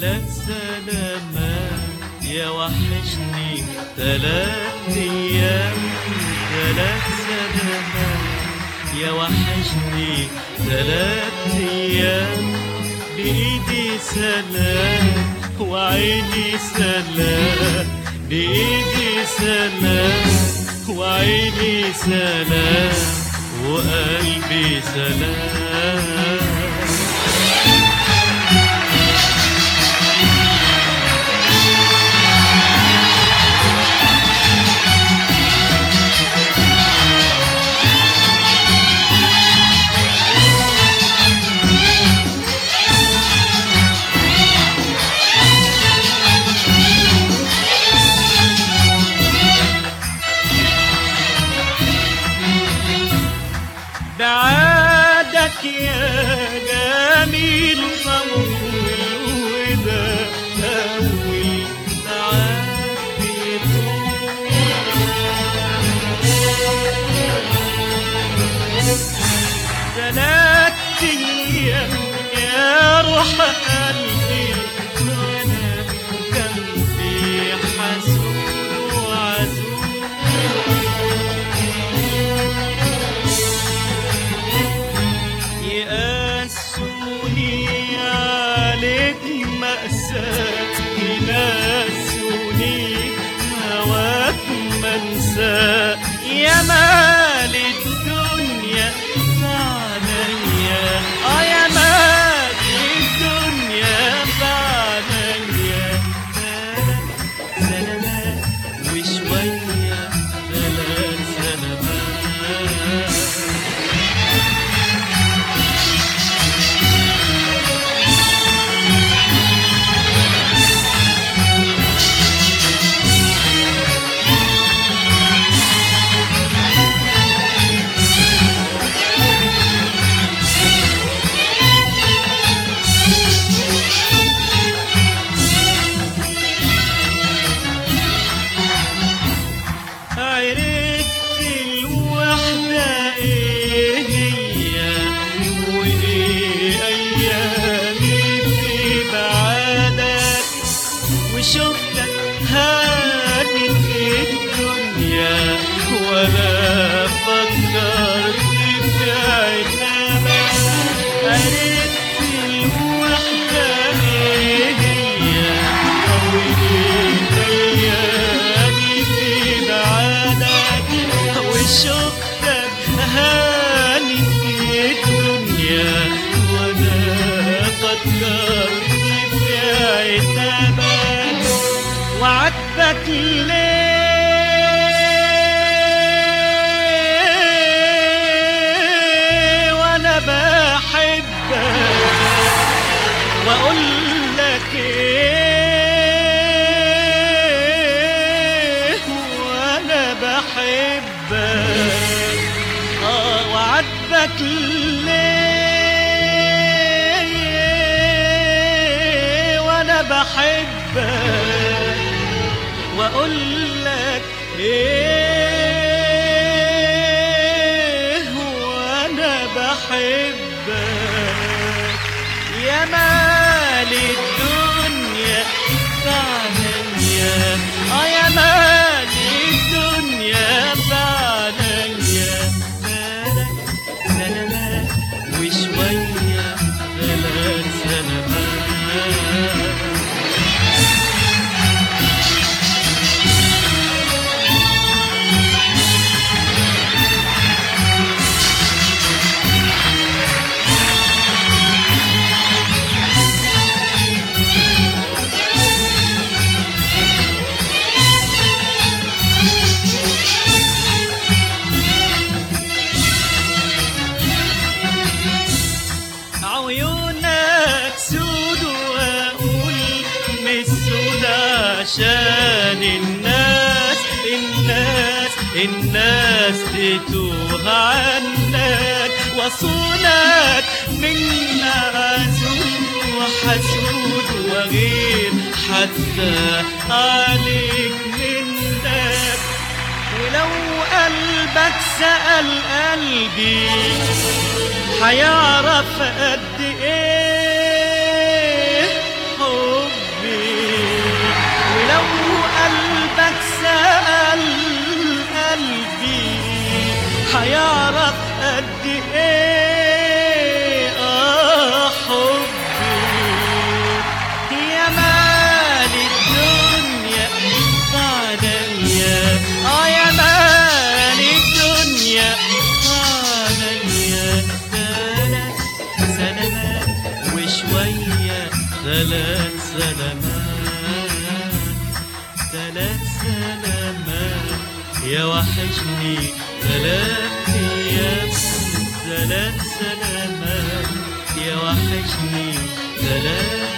ثلاث سلامات يا وحشني. ثلاث أيام ثلاث سلامات يا وحشني. ثلاث أيام بإيدي سلام وعيني سلام. بإيدي سلام وعيني سلام وقلبي سلام. بعادك يا جميل يناسوني هواك منسى يا وأنا فكرت في عتابك وعاتبك ليه وأقول لك إيه وأنا بحبك. آه وعاتبك ليه وأنا بحبك. وأقول لك إيه وأنا بحبك. يا مال عشان الناس الناس الناس تتوه عنك وصولك من معزول وحسود وغير حتى عليك منك. ولو قلبك سأل قلبي هيعرف قد إيه ثلاث سلامات ثلاث سلامات يا وحشني ثلاث أيام ثلاث سلامات يا وحشني ثلاث